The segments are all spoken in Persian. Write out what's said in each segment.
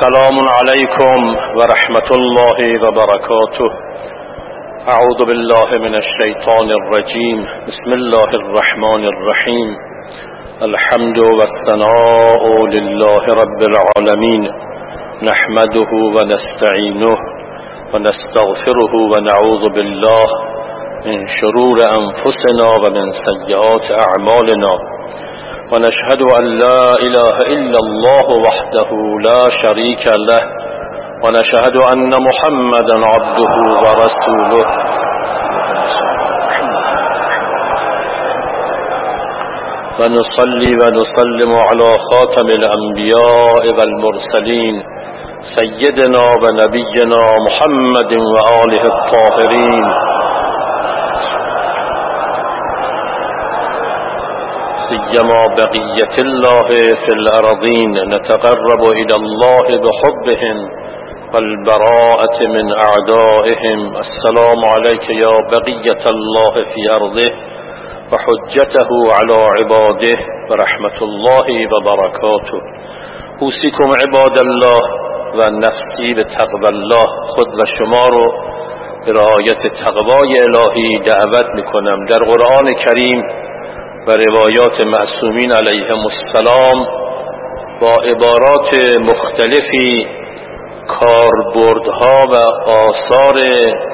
السلام عليكم ورحمة الله وبركاته. أعوذ بالله من الشيطان الرجيم. بسم الله الرحمن الرحيم. الحمد والثناء لله رب العالمين. نحمده ونستعينه ونستغفره ونعوذ بالله من شرور أنفسنا ومن سيئات أعمالنا. ونشهد أن لا إله إلا الله وحده لا شريك له ونشهد أن محمدا عبده ورسوله. ونصلي ونسلم على خاتم الأنبياء والمرسلين سيدنا ونبينا محمد وآله الطاهرين. سيما بقية الله في الأرضين نتقرب إلى الله بحبهم والبراءة من أعدائهم. السلام عليك يا بقية الله في أرضه وحجته على عباده ورحمة الله وبركاته. أوصيكم عباد الله ونفسي بتقوى الله. خود وشمار برایت تقوای الهی دعوت می‌کنم. در قرآن کریم روایات معصومین علیهم السلام با عبارات مختلفی کاربردها و آثار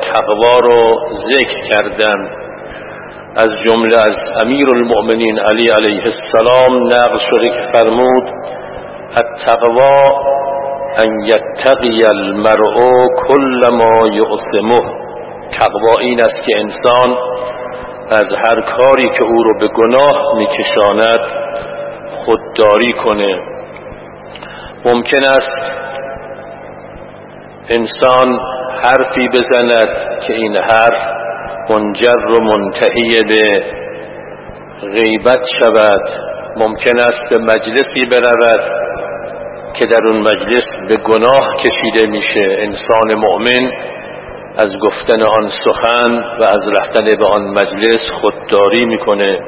تقوا رو ذکر کردن از جمله از امیر المؤمنین علی علیه السلام نقل شده که فرمود التقوا ان یتقی المرء کل ما یعصمه. تقوا این است که انسان از هر کاری که او رو به گناه میکشاند خودداری کنه. ممکن است انسان حرفی بزند که این حرف منجر و منتهی به غیبت شود. ممکن است به مجلسی برود که در اون مجلس به گناه کشیده میشه. انسان مؤمن از گفتن آن سخن و از رفتن به آن مجلس خودداری می‌کنه.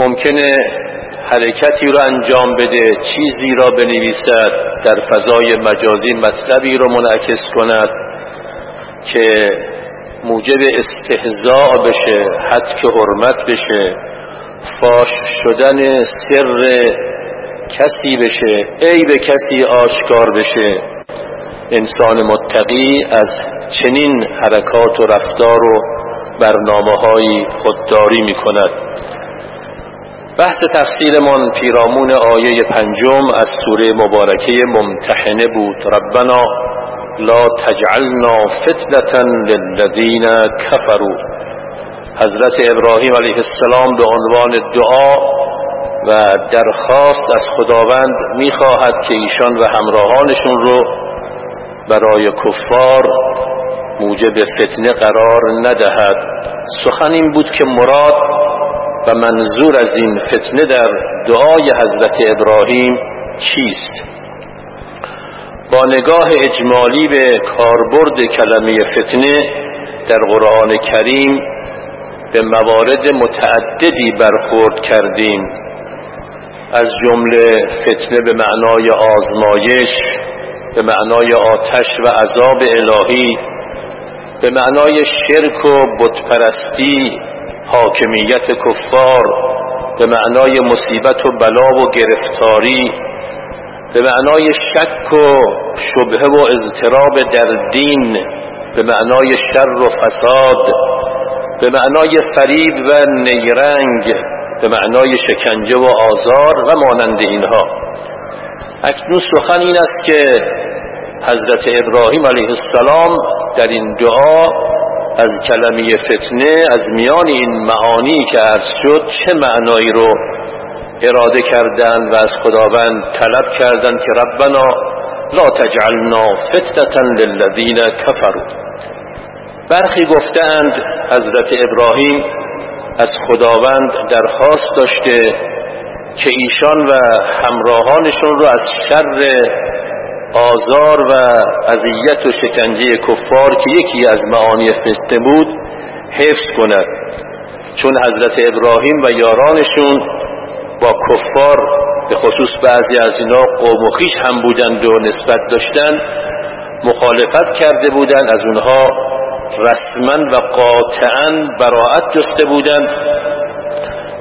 ممکنه حرکتی رو انجام بده چیزی را بنویسد در فضای مجازی مطلبی رو منعکس کند که موجب استهزاء بشه حد که حرمت بشه فاش شدن سر کسی بشه ای به کسی آشکار بشه. انسان متقی از چنین حرکات و رفتار و برنامه های خودداری می کند بحث تفسیرمان پیرامون آیه پنجم از سوره مبارکه ممتحنه بود. ربنا لا تجعلنا فتنة للذین کفروا. حضرت ابراهیم علیه السلام به عنوان دعا و درخواست از خداوند می‌خواهد که ایشان و همراهانشون رو برای کفار موجب فتنه قرار ندهد. سخن این بود که مراد و منظور از این فتنه در دعای حضرت ابراهیم چیست؟ با نگاه اجمالی به کاربرد کلمه فتنه در قرآن کریم به موارد متعددی برخورد کردیم. از جمله فتنه به معنای آزمایش به معنای آتش و عذاب الهی به معنای شرک و بتپرستی حاکمیت کفار به معنای مصیبت و بلا و گرفتاری به معنای شک و شبه و اضطراب در دین به معنای شر و فساد به معنای فریب و نیرنگ به معنای شکنجه و آزار و مانند اینها. اکنون سخن این است که حضرت ابراهیم علیه السلام در این دعا از کلمه فتنه از میان این معانی که عرض شد چه معنایی رو اراده کردن و از خداوند طلب کردند که ربنا لا تجعلنا فتنة للذین کفروا. برخی گفتند حضرت ابراهیم از خداوند درخواست داشته که ایشان و همراهانشون رو از شر آزار و اذیت و شکنجه کفار که یکی از معانی فتنه بود حفظ کند. چون حضرت ابراهیم و یارانشون با کفار به خصوص بعضی از اینا قوم و خیش هم بودند و نسبت داشتن مخالفت کرده بودند. از اونها رسما و قاطعا براعت جسته بودند.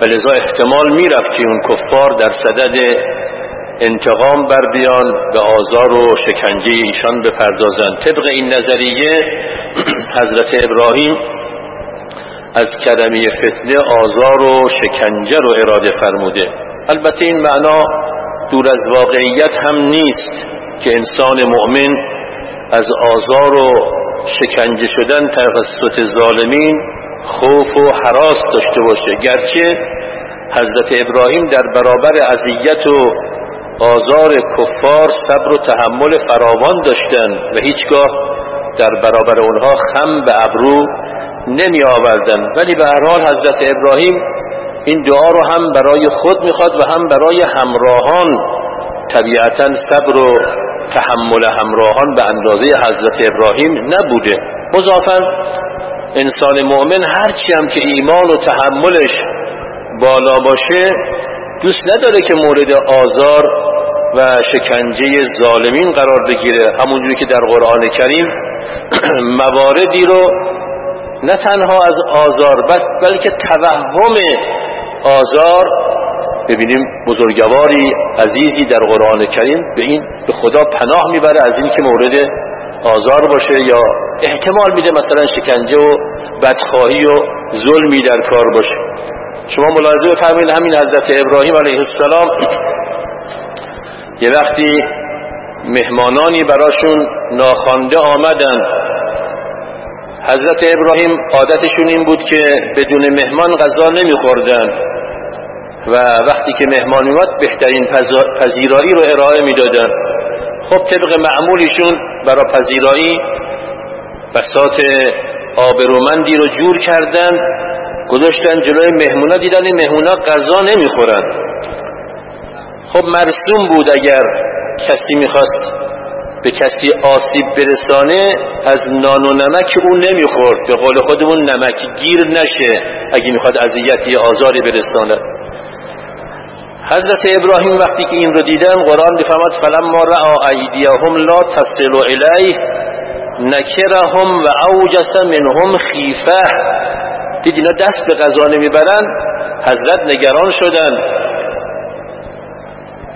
و لذا احتمال می‌رفت که اون کفار در صدد انتقام بر بیان به آزار و شکنجه ایشان بپردازند. طبق این نظریه حضرت ابراهیم از کلمه فتنه آزار و شکنجه رو اراده فرموده. البته این معنا دور از واقعیت هم نیست که انسان مؤمن از آزار و شکنجه شدن توسط ظالمین خوف و حراس داشته باشه. گرچه حضرت ابراهیم در برابر اذیت و آزار کفار صبر و تحمل فراوان داشتند و هیچگاه در برابر اونها خم به ابرو نمی آوردن ولی به هر حال حضرت ابراهیم این دعا رو هم برای خود می‌خواد و هم برای همراهان طبیعتا صبر و تحمل همراهان به اندازه حضرت ابراهیم نبوده. مضافا انسان مؤمن هرچی هم که ایمان و تحملش بالا باشه دوست نداره که مورد آزار و شکنجه ظالمین قرار بگیره. همونجوری که در قرآن کریم مواردی رو نه تنها از آزار بلکه توهم آزار ببینیم بزرگواری عزیزی در قرآن کریم به این به خدا پناه می‌بره از این که مورد آزار باشه یا احتمال میده مثلا شکنجه و بدخواهی و ظلمی در کار باشه. شما ملاحظه بفرمایید همین حضرت ابراهیم علیه السلام یه وقتی مهمانانی براشون ناخوانده آمدن. حضرت ابراهیم عادتشون این بود که بدون مهمان غذا نمیخوردن و وقتی که مهمان اومد بهترین پذیرایی رو ارائه می‌دادن. خب طبق معمولیشون برای پذیرایی بسات آبرومندی رو جور کردن گذاشتن جلوی مهمونا دیدن این مهمونا غذا نمی‌خورن. خب مرسوم بود اگر کسی می‌خواست به کسی آسیب برسانه از نان و نمک او نمی‌خورد. به قول خودمون نمک گیر نشه اگه می‌خواد اذیتی آزاری برسانه. حضرت ابراهیم وقتی که این رو دیدن قرآن بفرماد فلما رعا ایدیهم لا تصل الیه نکرهم و اوجس منهم خیفه. دید اینا دست به غذا نمی‌برن حضرت نگران شدن.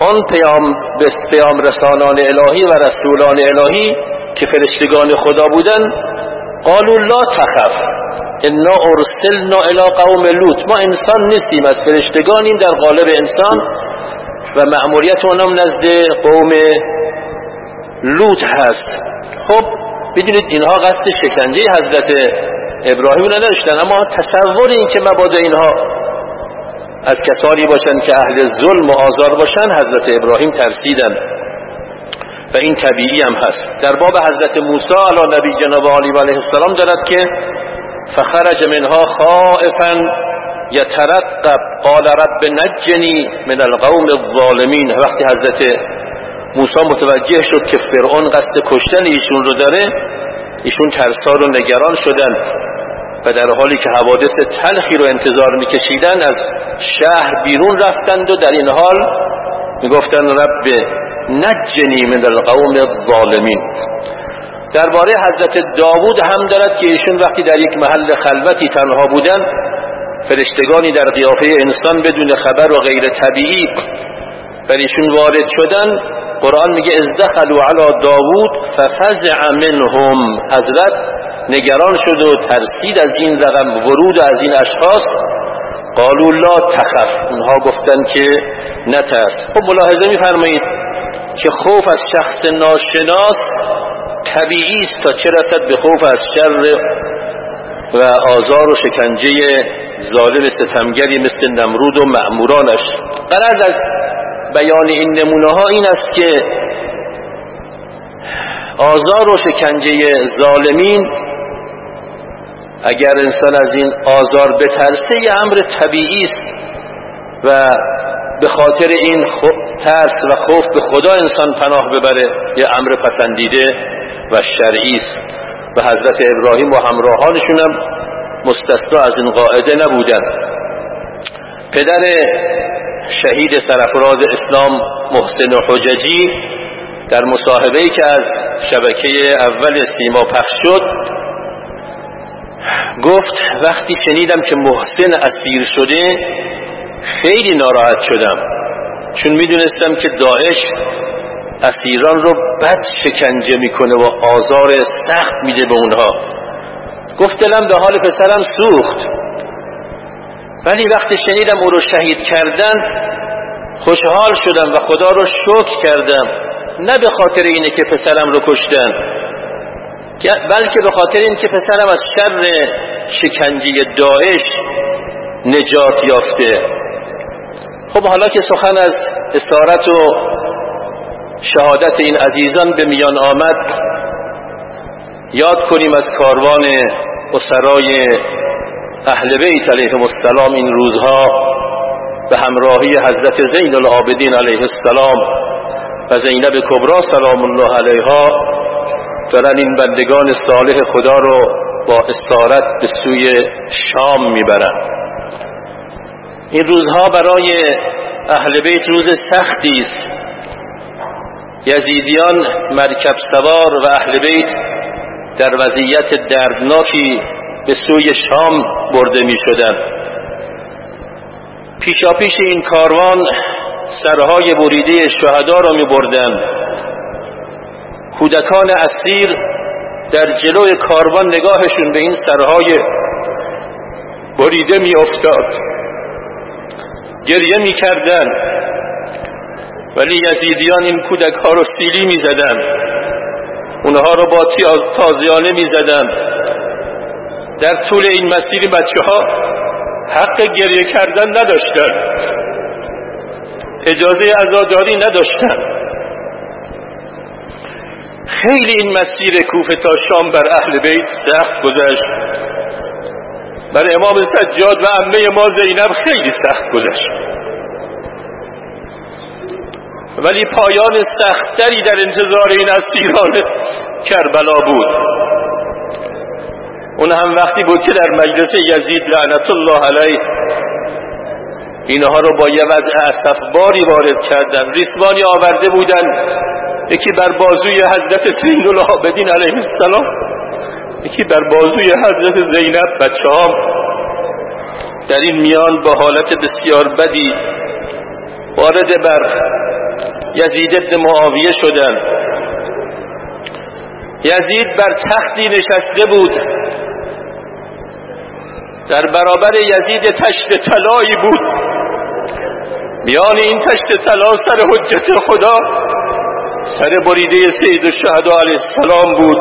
آن پیام پیام رسانان الهی و رسولان الهی که فرشتگان خدا بودن قالوا لا تخف انا ارسلنا الى قوم لوط. ما انسان نیستیم از فرشتگانیم در قالب انسان. و مأموریت اونم نزد قوم لوط هست. خب بدونید اینها قصد شکنجه حضرت ابراهیم نداشتن اما تصور این که مبادا اینها از کسانی باشند که اهل ظلم و آزار باشند حضرت ابراهیم ترسیدن. و این طبیعی هم هست. در باب حضرت موسی علی نبی جناب علی علیه السلام دارد که فخرج منها خائفا یترقب. قال رب نجنی من القوم الظالمین. وقتی حضرت موسی متوجه شد که فرعون قصد کشتن ایشون رو داره ایشون ترسار و نگران شدند و در حالی که حوادث تلخی رو انتظار میکشیدن از شهر بیرون رفتند و در این حال می‌گفتن رب نجنی من القوم الظالمین. درباره حضرت داوود هم دارد که ایشون وقتی در یک محل خلوتی تنها بودن فرشتگانی در قیافه انسان بدون خبر و غیر طبیعی بر ایشون وارد شدن قرآن میگه از دخلوا علی داوود ففزع منهم. حضرت نگران شد و ترسید از این رقم ورود از این اشخاص. قالوا لا تخف. اونها گفتن که نترس. خب ملاحظه میفرمایید که خوف از شخص ناشناس طبیعی است تا چه رسد به خوف از شر و آزار و شکنجه ظالم ستمگری مثل نمرود و معمورانش قرض از بیان این نمونه ها این است که آزار و شکنجه ظالمین اگر انسان از این آزار بترسه یه امر طبیعی است و به خاطر این ترس و خوف به خدا انسان پناه ببره یه امر پسندیده و شرعی است. و حضرت ابراهیم و همراهانشون هم مستثنا از این قاعده نبودن. پدر شهید سرفراز اسلام محسن حججی در مصاحبه که از شبکه اول سیما پخش شد گفت وقتی شنیدم که محسن اسیر شده خیلی ناراحت شدم چون می‌دونستم که داعش اسیران رو بد شکنجه می‌کنه و آزار سخت میده به اونها. گفت دلم به حال پسرم سوخت. ولی وقتی شنیدم او رو شهید کردن خوشحال شدم و خدا رو شکر کردم. نه به خاطر اینه که پسرم رو کشتن بلکه به خاطر اینکه پسرم از شر شکنجه داعش نجات یافته. خب حالا که سخن از اسارت و شهادت این عزیزان به میان آمد یاد کنیم از کاروان اسرای اهل بیت علیهم السلام این روزها به همراهی حضرت زین العابدین علیه السلام و زینب کبرا سلام الله علیها دارن این بندگان صالح خدا رو با استارت به سوی شام می‌برن. این روزها برای اهل بیت روز سختی است. یزیدیان مرکب سوار و اهل بیت در وضعیت دردناکی به سوی شام برده می شدن. پیشا پیش این کاروان سرهای بریده شهدا را می بردن. کودکان اسیر در جلوی کاروان نگاهشون به این سرهای بریده می افتاد. گریه می کردن. ولی یزیدیان این کودک ها رو سیلی می زدن. اونها رو با تازیانه می زدن. در طول این مسیر بچه ها حق گریه کردن نداشتن. اجازه ازاداری نداشتن. خیلی این مسیر کوفه تا شام بر اهل بیت سخت گذشت. بر امام سجاد و امه ما زینب خیلی سخت گذشت. ولی پایان سختتری در انتظار این اسیران کربلا بود. اون هم وقتی بود که در مجلس یزید لعنت الله علیه اینها رو با یه وضع اصفباری وارد کردن. ریسمانی آورده بودن. یکی بر بازوی حضرت سین العابدین علیه السلام یکی بر بازوی حضرت زینب بچه ها. در این میان با حالت بسیار بدی وارد بر یزید ابن معاویه شدن. یزید بر تختی نشسته بود. در برابر یزید تشت طلایی بود. میان این تشت طلا سر حجت خدا سر بریده سید الشهدا علیه السلام بود.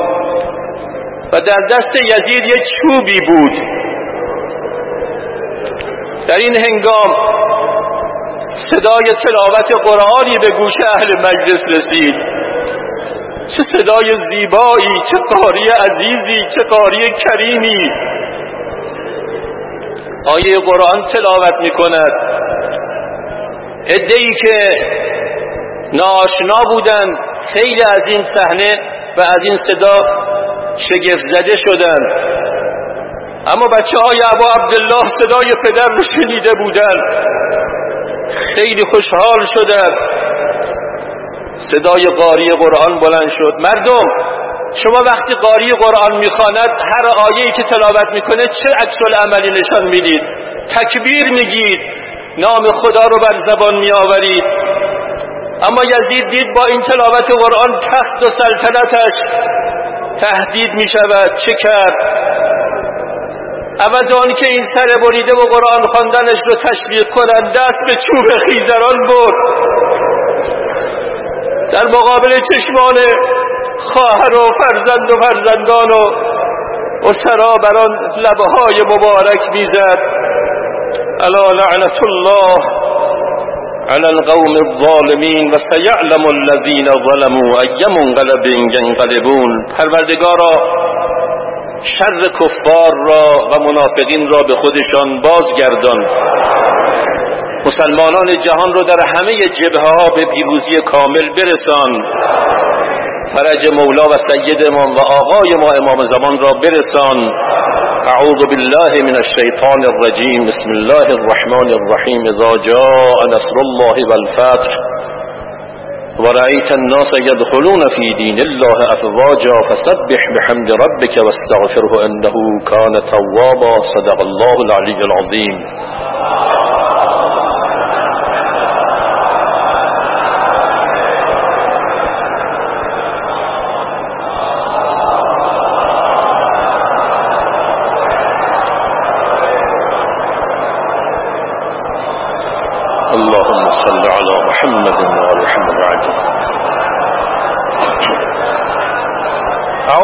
و در دست یزید یک چوبی بود. در این هنگام صدای تلاوت قرآنی به گوش اهل مجلس رسید. چه صدای زیبایی چه قاری عزیزی چه قاری کریمی. آیه قرآن تلاوت می کند ادهی که ناشنا بودن خیلی از این صحنه و از این صدا شگفت زده شدن اما بچه های ابا عبدالله صدای پدر رو شنیده بودن خیلی خوشحال شدن صدای قاری قرآن بلند شد. مردم شما وقتی قاری قرآن می‌خواند هر آیه‌ای که تلاوت می‌کنه چه عکس عملی نشان می‌دید؟ تکبیر میگید نام خدا رو بر زبان میآورید. اما یزید دید با این تلاوت قرآن تخت و سلطنتش تهدید می‌شود. چه کرد؟ عوض آن که این سر بریده و قرآن خواندنش رو تشویق کنند دست به چوب خیزران برد. در مقابل چشمان خواهر و فرزند و فرزندان و اسرا بر آن لبهای مبارک می‌زد الا لعنت الله على القوم الظالمین و سیعلم الذین ظلموا ای منقلب ینقلبون. پروردگارا شر کفار را و منافقین را به خودشان بازگردان. مسلمانان جهان رو در همه جبه ها به پیروزی کامل برسان. فرج مولا و سید امام و آقای ما امام زمان را برسان. أعوذ بالله من الشيطان الرجيم بسم الله الرحمن الرحيم إذا جاء نصر الله والفتح ورأيت الناس يدخلون في دين الله أفواجا فسبح بحمد ربك واستغفره إنه كان توابا. صدق الله العلي العظيم اللهم صل على محمد وعلى محمد عجل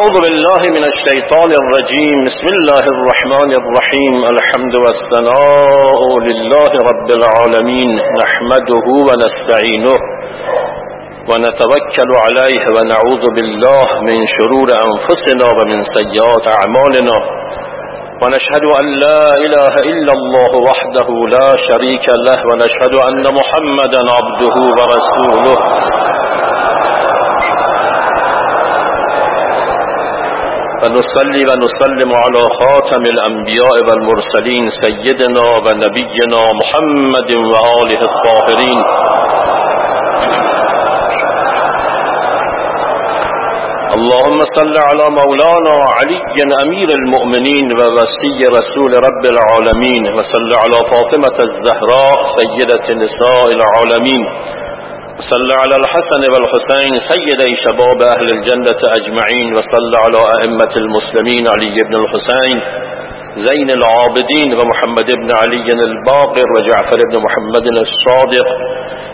أعوذ بالله من الشيطان الرجيم. بسم الله الرحمن الرحيم. الحمد والثناء لله رب العالمين. نحمده ونستعينه ونتوكل عليه ونعوذ بالله من شرور أنفسنا ومن سيئات أعمالنا. ونشهد أن لا إله إلا الله وحده لا شريك له. ونشهد أن محمدا عبده ورسوله. ونصلي ونسلم على خاتم الأنبياء والمرسلين سيدنا ونبينا محمد وآله الطاهرين. اللهم صل على مولانا علي أمير المؤمنين ووسي رسول رب العالمين وصل على فاطمة الزهراء سيدة نساء العالمين. وصل على الحسن والحسين سيدي شباب أهل الجنة أجمعين وصل على أئمة المسلمين علي بن الحسين زين العابدين ومحمد بن علي الباقر وجعفر بن محمد الصادق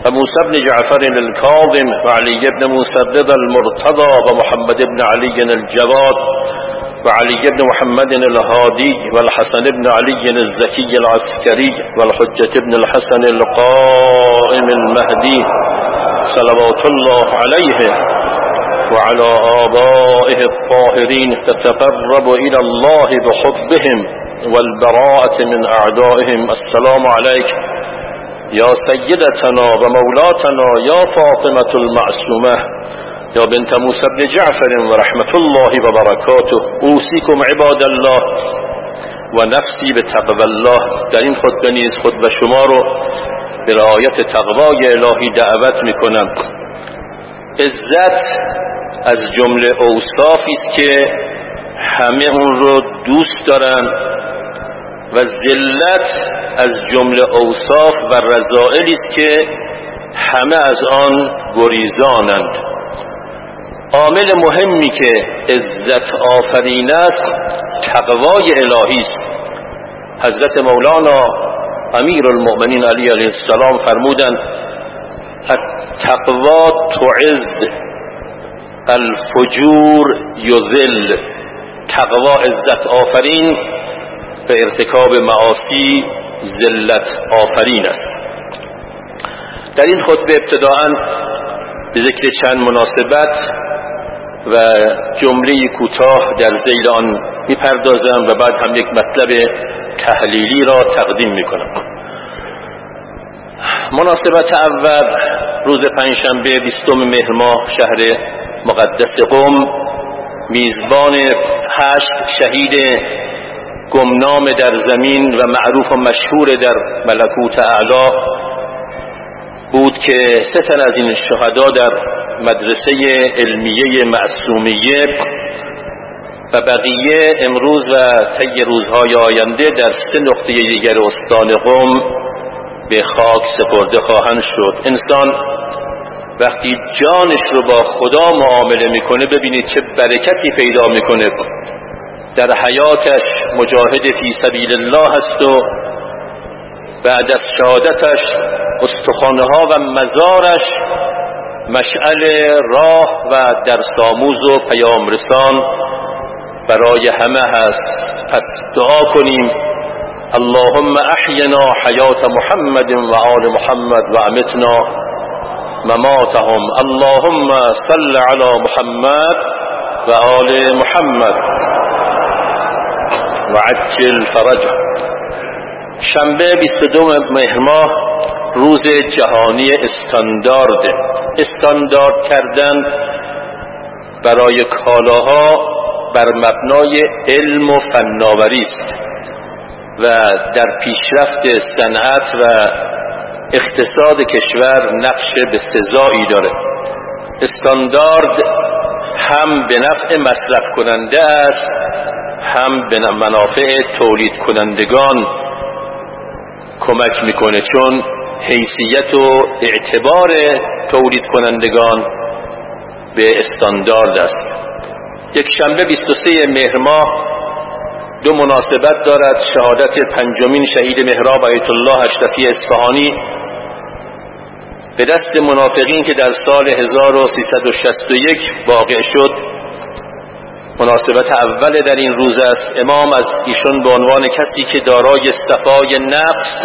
وموسى بن جعفر الكاظم وعلي بن موسى الرضا المرتضى ومحمد بن علي الجواد وعلي بن محمد الهادي والحسن بن علي الزكي العسكري والحجة بن الحسن القائم المهدي. صلوات الله عليه وعلى آبائه الطاهرين تتقرب إلى الله بحبهم والبراءة من أعدائهم. السلام عليك يا سيدتنا ومولاتنا يا فاطمة المعصومة يا بنت موسى بن جعفر ورحمة الله وبركاته. أوصيكم عباد الله ونفسي بتقوى الله. در این خطبه نیز خطبه شما رو به رعایت تقوای الهی دعوت می‌کنم. عزت از جمله اوصافی است که همه اون رو دوست دارن و ذلت از جمله اوصاف و رضائلی است که همه از آن گریزانند. عامل مهمی که عزت آفرین است تقوای الهی است. حضرت مولانا امیر المؤمنین علی علیه السلام فرمودند التقوا تعز الفجور یذل. تقوا عزت آفرین به ارتکاب معاصی ذلت آفرین است. در این خطبه ابتداعا به ذکر چند مناسبت و جمله کوتاه در زیل آن می‌پردازم و بعد هم یک مطلب تحلیلی را تقدیم می‌کنم. مناسبت اول روز پنجشنبه بیستم مهر ماه شهر مقدس قم میزبان هشت شهید گمنام در زمین و معروف و مشهور در ملکوت اعلا بود که سه تن از این شهدا در مدرسه علمیه معصومیه و بقیه امروز و طی روزهای آینده در سه نقطه دیگر استان قم به خاک سپرده خواهند شد. انسان وقتی جانش رو با خدا معامله می‌کنه ببینید چه برکتی پیدا می‌کنه. در حیاتش مجاهد فی سبیل الله است و بعد از شهادتش استخانها و مزارش مشعل راه و در ساموز و پیام رسان برای همه هست. پس دعا کنیم. اللهم احینا حیات محمد و آل محمد و امتنا مماتهم. اللهم صل على محمد و آل محمد و عجل فرجه. شنبه 22 مهر ماه روز جهانی استاندارد. استاندارد کردن برای کالاها بر مبنای علم و فناوری است و در پیشرفت صنعت و اقتصاد کشور نقش بستزایی داره. استاندارد هم به نفع مصرف کننده است هم به منافع تولید کنندگان کمک می‌کنه چون حیثیت و اعتبار تولید کنندگان به استاندارد است. یک شنبه 23 مهر ماه دو مناسبت دارد. شهادت پنجمین شهید مهراب آیت الله اشرفی اصفهانی. به دست منافقین که در سال 1361 واقع شد. مناسبت اول در این روز است. امام از ایشون به عنوان کسی که دارای صفای نفس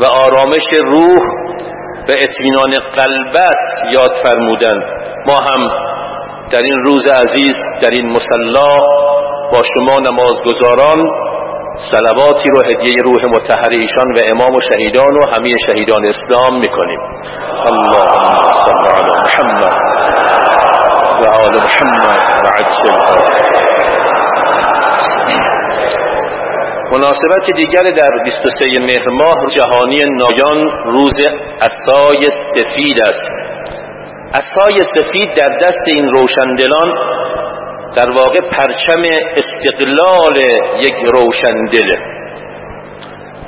و آرامش روح و اطمینان قلب است یاد فرمودند. ما هم در این روز عزیز در این مسلا با شما نمازگزاران سلواتی رو هدیه روح متحر ایشان و امام و شهیدان و همه شهیدان اسلام می‌کنیم. اللهم صل علی محمد و آل محمد و عجل مناسبت دیگر در 23 مهر ماه جهانی نایان روز اسای سفید است. اسای سفید در دست این روشندلان در واقع پرچم استقلال یک روشندله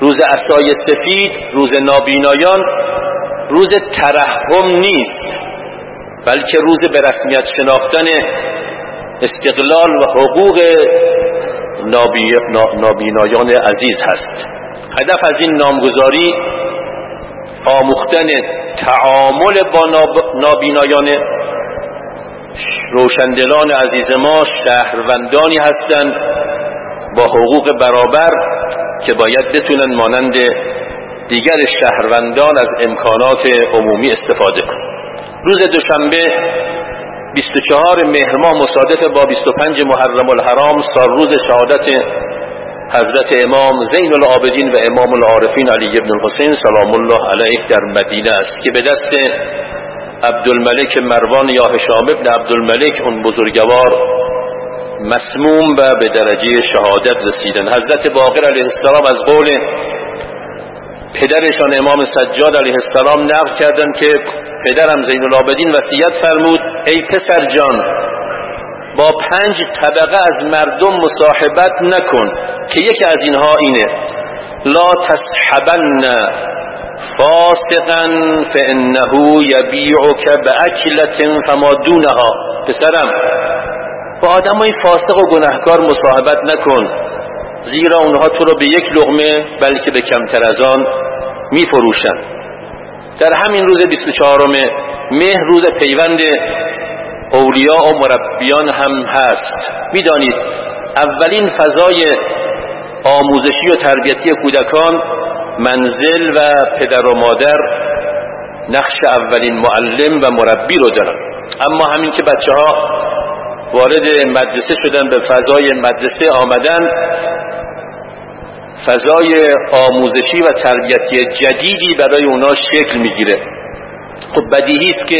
روز اسای سفید روز نابینایان روز ترحم نیست بلکه روز به رسمیت شناختن استقلال و حقوق نابینایان عزیز هست. هدف از این نامگذاری آموختن تعامل با نابینایان روشندلان عزیز ما شهروندانی هستند با حقوق برابر که باید بتونن مانند دیگر شهروندان از امکانات عمومی استفاده کنند روز دوشنبه 24 مهر ماه مصادف با 25 محرم الحرام سال روز شهادت حضرت امام زین العابدین و امام العارفین علی ابن الحسین سلام الله علیه در مدینه است که به دست عبدالملک مروان یا هشام ابن عبدالملک اون بزرگوار مسموم و به درجه شهادت رسیدن. حضرت باقر علیه السلام از قول پدرشان امام سجاد علیه السلام نقل کردند که پدرم زین العابدین وصیت فرمود ای پسر جان با پنج طبقه از مردم مصاحبت نکن که یکی از اینها اینه. لا تصحبن فاسقا فانه یبیعک باکلت فما دونها. پسرم با آدمای فاسق و گناهکار مصاحبت نکن. زیرا اونها تو رو به یک لغمه بلکه به کمتر از آن میفروشند در همین روز 24 مه روز پیوند اولیاء و مربیان هم هست. می‌دانید اولین فضای آموزشی و تربیتی کودکان منزل و پدر و مادر نقش اولین معلم و مربی رو دارن. اما همین که بچه ها وارد مدرسه شدن به فضای مدرسه آمدن فضای آموزشی و تربیتی جدیدی برای اونا شکل می‌گیره. خب بدیهی است که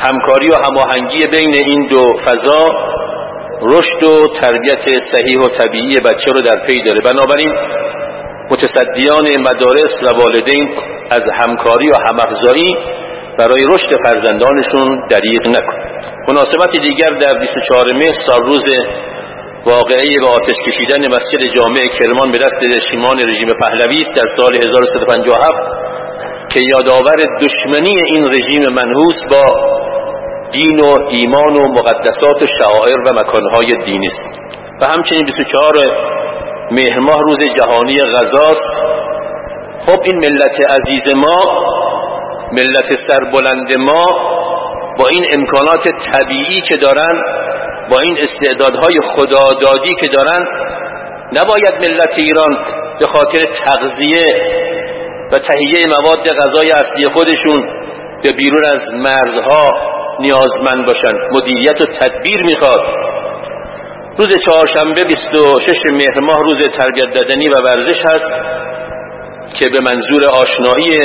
همکاری و هماهنگی بین این دو فضا رشد و تربیت صحیح و طبیعی بچه رو در پی داره. بنابراین متصدیان مدارس و والدین از همکاری و همافزایی برای رشد فرزندانشون دریغ نکن مناسبت دیگر در 24 مه سال روز واقعی به آتش کشیدن مسجد جامع کرمان به دست رژیمان رژیم پهلوی است در سال 1357 که یادآور دشمنی این رژیم منحوس با دین و ایمان و مقدسات و شعائر و مکانهای دینی است. و همچنین 24 مهر ماه روز جهانی غذاست خب این ملت عزیز ما ملت سربلند ما با این امکانات طبیعی که دارن با این استعدادهای خدادادی که دارن نباید ملت ایران به خاطر تغذیه و تهیه مواد غذای اصلی خودشون به بیرون از مرزها نیازمند باشند مدیریت و تدبیر می‌خواد. روز چهارشنبه 26 مهر ماه روز تربیت بدنی و ورزش هست که به منظور آشنایی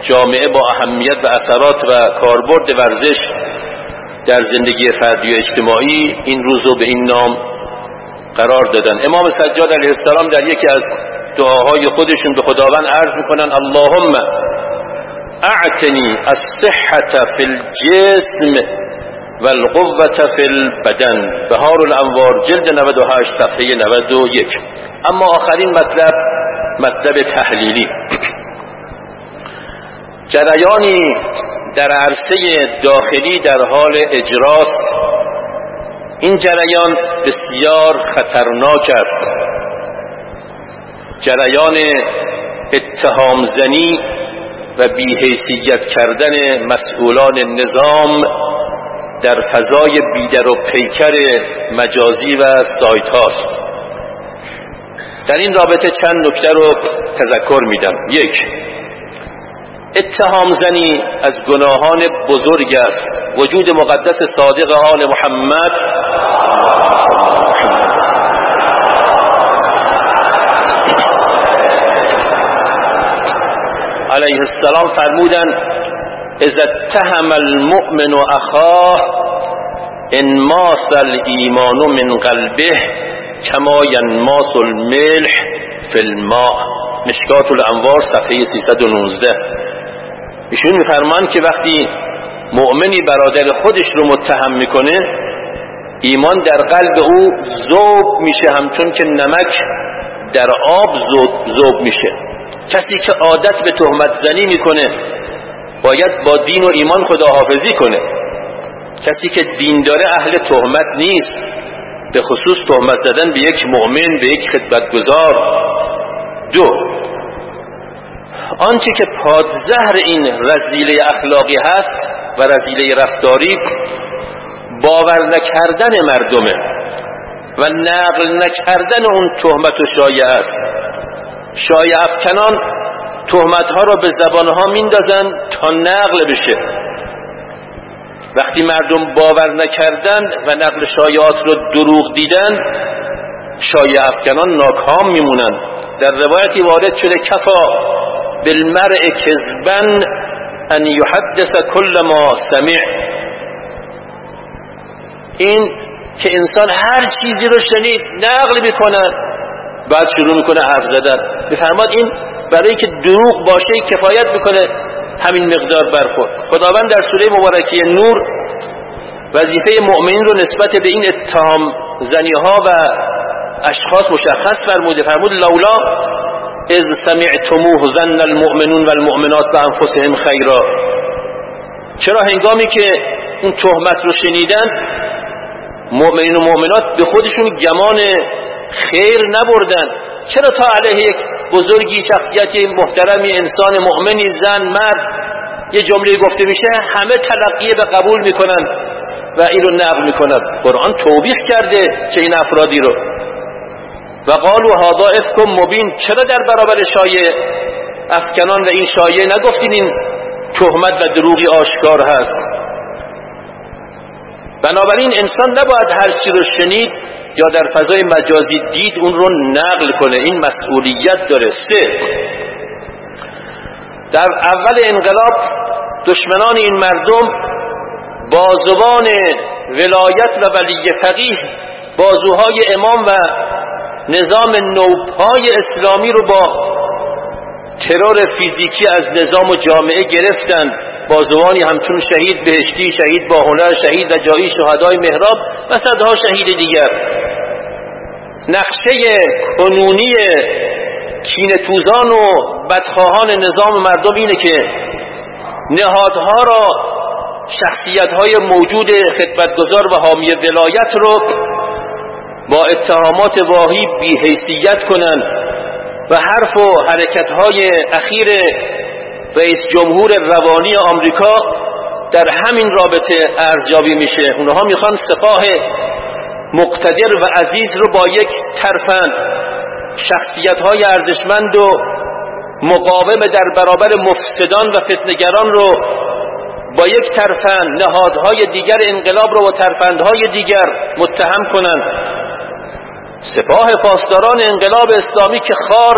جامعه با اهمیت و اثرات و کاربرد ورزش در زندگی فردی و اجتماعی این روز رو به این نام قرار دادن. امام سجاد علیه السلام در یکی از دعاهای خودشون به خداوند عرض می‌کنن اللهم اعتنی الصحة فی الجسم والقوة فی البدن. بهار الانوار جلد 98 صفحه 91 اما آخرین مطلب مطلب تحلیلی. جریانی در عرصه داخلی در حال اجراست. این جریان بسیار خطرناک است. جریان اتهام زنی و بیحیثیت کردن مسئولان نظام در فضای بیدر و پیکر مجازی و سایت هاست. در این رابطه چند نکته رو تذکر میدم. یک اتهام زنی از گناهان بزرگ است. وجود مقدس صادق آل محمد علیه السلام فرمودن اذا اتهم المؤمن اخاه انماس الایمان من قلبه کما ینماس الملح فی الماء. مشکات الانوار صفحه 319 ایشون میفرمان که وقتی مؤمنی برادر خودش رو متهم می‌کنه ایمان در قلب او ذوب میشه همچون که نمک در آب ذوب میشه. کسی که عادت به تهمت زنی می‌کنه باید با دین و ایمان خداحافظی کنه. کسی که دین داره اهل تهمت نیست به خصوص تهمت زدن به یک مؤمن به یک خدمتگزار. دو آنچه که پادزهر این رزیله اخلاقی هست و رزیله رفتاری باور نکردن مردمه و نقل نکردن اون تهمت و است. شایع افکنان تهمت ها را به زبان ها میندازن تا نقل بشه. وقتی مردم باور نکردن و نقل شایعات رو دروغ دیدن شایع افکنان ناکام میمونن. در روایتی وارد شده کفا بالمرء کذبن ان یحدث کل ما سمع. این که انسان هر چیزی رو شنید نقل می‌کنن بعد شروع می‌کنه حرف زدن. میفرماد این برای که دروغ باشه کفایت می‌کنه همین مقدار برخورد. خداوند در سوره مبارکه نور وظیفه مؤمنین رو نسبت به این اتهام زنی ها و اشخاص مشخص فرموده. فرمود لولا از سمعتموه ظن المؤمنون والمؤمنات بانفسهم خیرا. چرا هنگامی که اون تهمت رو شنیدن مؤمنین و مؤمنات به خودشون گمان خیر نبردن؟ چرا تا علیه یک بزرگی شخصیت محترمی انسان مؤمنی زن مرد یه جمله گفته میشه همه تلقیه به قبول می‌کنن و این رو نقل می‌کنن. قرآن توبیخ کرده چه این افرادی رو. و قالو هادا افکم مبین. چرا در برابر شایع افکنان و این شایع نگفتین این تهمت و دروغی آشکار هست؟ بنابراین انسان نباید هر چی رو شنید یا در فضای مجازی دید اون رو نقل کنه. این مسئولیت داره. سه. در اول انقلاب دشمنان این مردم بازوان ولایت و ولی فقیه بازوهای امام و نظام نوپای اسلامی رو با ترور فیزیکی از نظام و جامعه گرفتن. بازوانی همچون شهید بهشتی شهید با هنر شهید جایی شهدای مهراب و صدها شهید دیگر. نقشه کنونی کینتوزان و بدخواهان نظام مردم اینه که نهادها را شخصیت های موجود خدمتگزار و حامی ولایت رو با اتهامات واهی بیحیثیت کنند و حرف و حرکت های اخیر رئیس جمهور روانی آمریکا در همین رابطه ارزیابی میشه. اونها می‌خوان سپاه مقتدر و عزیز رو با یک ترفند شخصیت های ارزشمند و مقاوم در برابر مفسدان و فتنگران رو با یک ترفند نهادهای دیگر انقلاب رو و ترفندهای دیگر متهم کنند سپاه پاسداران انقلاب اسلامی که خار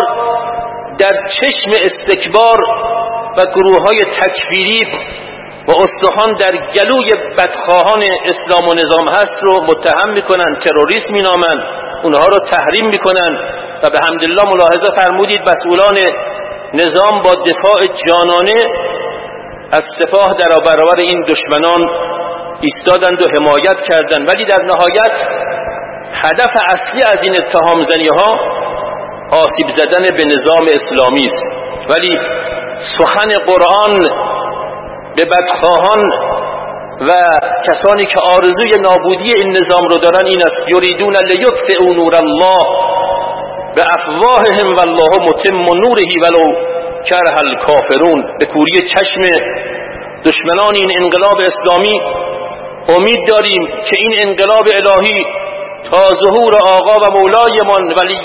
در چشم استکبار و گروه های تکفیری و استخوان در گلوی بدخواهان اسلام و نظام هست رو متهم می‌کنن تروریست مینامن اونها رو تحریم می‌کنن و به حمدالله ملاحظه فرمودید مسئولان نظام با دفاع جانانه از سپاه در برابر این دشمنان ایستادند و حمایت کردند. ولی در نهایت هدف اصلی از این اتهام زنی ها آسیب زدن به نظام اسلامی است. ولی سخن قرآن به بدخواهان و کسانی که آرزوی نابودی این نظام رو دارن این است. یریدون لیطفئوا نور الله به افواههم والله متم نوره ولو کره الکافرون. به کوری چشم دشمنان این انقلاب اسلامی امید داریم که این انقلاب الهی تا ظهور آقا و مولایمان ولی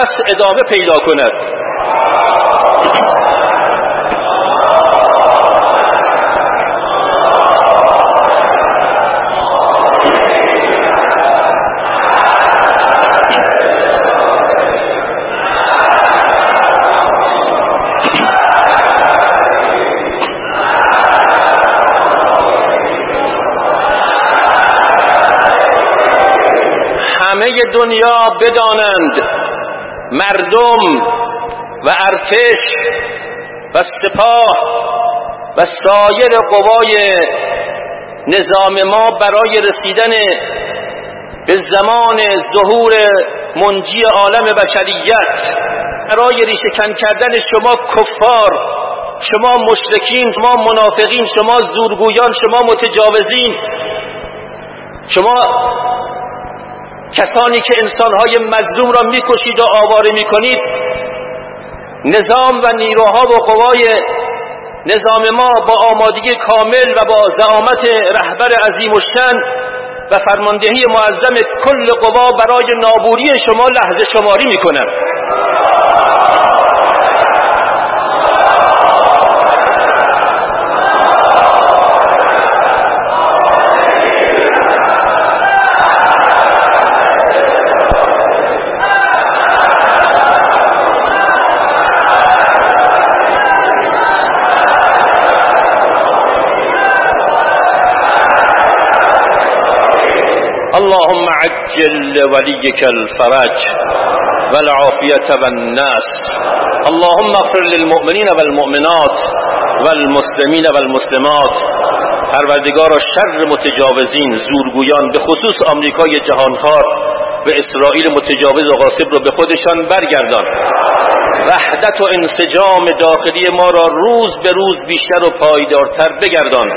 است ادامه پیدا کند. دنیا بدانند. مردم و ارتش و سپاه و سایر قوای نظام ما برای رسیدن به زمان ظهور منجی عالم بشریت. برای ریشهکن کردن شما کفار شما مشرکین شما منافقین شما زورگویان شما متجاوزین شما کسانی که انسانهای مظلوم را می‌کشید و آواره می‌کنید نظام و نیروها و قوای نظام ما با آمادگی کامل و با زعامت رهبر عظیم و و فرماندهی معظم کل قوا برای نابوری شما لحظه شماری می‌کنند اللهم عجل لوليك الفرج والعافية والناس. اللهم اغفر للمؤمنين والمؤمنات والمسلمين والمسلمات. پروردگار شر متجاوزین زورگویان به خصوص آمریکای جهانخوار و اسرائیل متجاوز و غاصب رو به خودشان برگردان. وحدت و انسجام داخلی ما را روز به روز بیشتر و پایدارتر بگردان.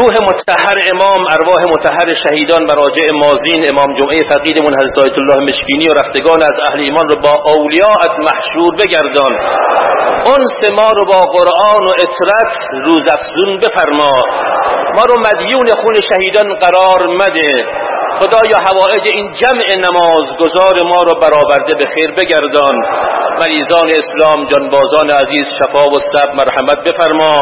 روح متحر امام ارواح متحر شهیدان راجع مازین امام جمعه فقیدمون حضرت آیت الله مشکینی و رفتگان از اهل ایمان رو با اولیاءت محشور بگردان. انس ما رو با قرآن و اطرت روزافزون بفرما. ما رو مدیون خون شهیدان قرار مده. خدایا حوائج این جمع نمازگزار ما رو برآورده به خیر بگردان. مریضان اسلام جانبازان عزیز شفا و صبر مرحمت بفرما.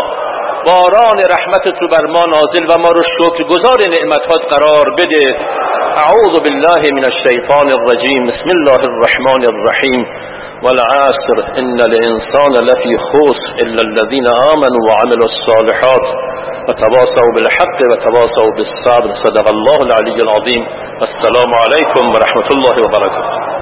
باران رحمت تو بر ما نازل و ما رو شکر گزار نعمتات قرار بده. اعوذ بالله من الشیطان الرجیم. بسم الله الرحمن الرحیم. والعصر. ان الانسان لفی خسر الا الذين آمنوا وعملوا الصالحات وتواصوا بالحق وتواصوا بالصبر. صدق الله العلي العظيم السلام عليكم ورحمة الله وبركاته